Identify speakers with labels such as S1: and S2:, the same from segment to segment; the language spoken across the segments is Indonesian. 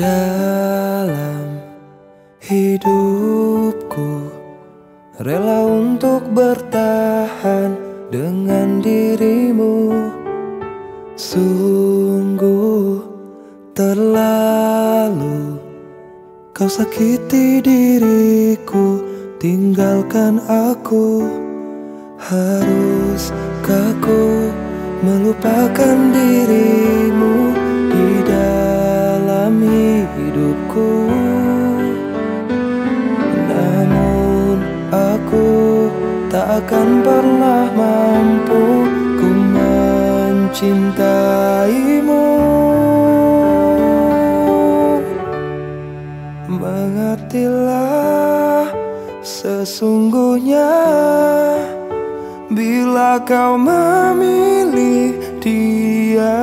S1: dalam hidupku. Rela untuk bertahan dengan dirimu. Sungguh terlalu Kau sakiti diriku. Tinggalkan aku. Haruskah ku melupakan dirimu tak akan pernah mampu Ku mencintaimu. Mengertilah sesungguhnya Bila kau memilih dia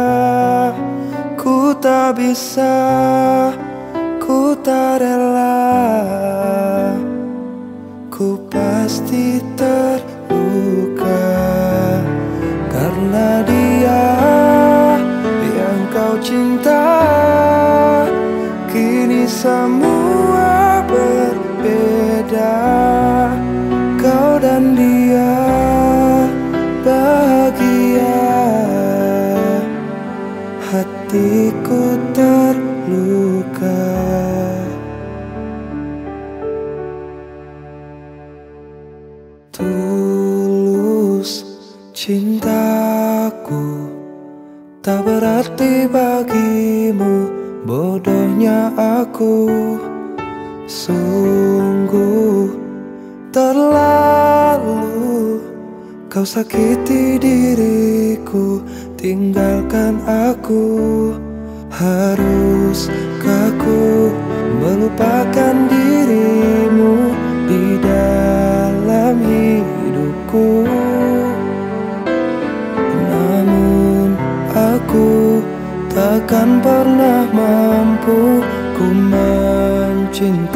S1: Ku tak bisa, ku tak rela. Ku pasti terluka Hatiku terluka. Tulus cintaku Tak berarti bagimu Bodohnya aku. Sungguh terlalu Kau sakiti diriku Tinggalkan aku Haruskah ku melupakan dirimu Di dalam hidupku? Namun aku takkan pernah mampu Ku mencintaimu.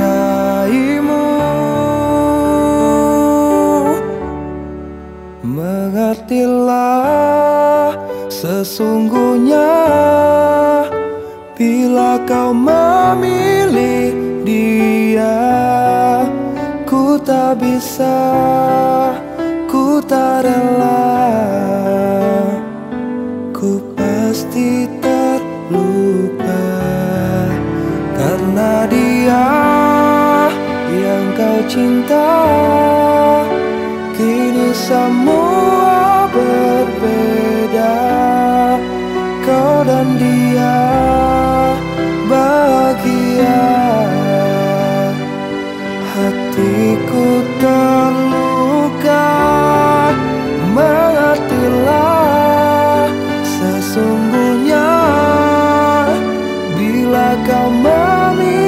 S1: Mengertilah sesungguhnya Bila kau memilih dia Ku tak bisa, ku tak rela. Ku pasti terluka Karena dia yang kau cinta. Kini semua berbeda Kau dan dia kau memilih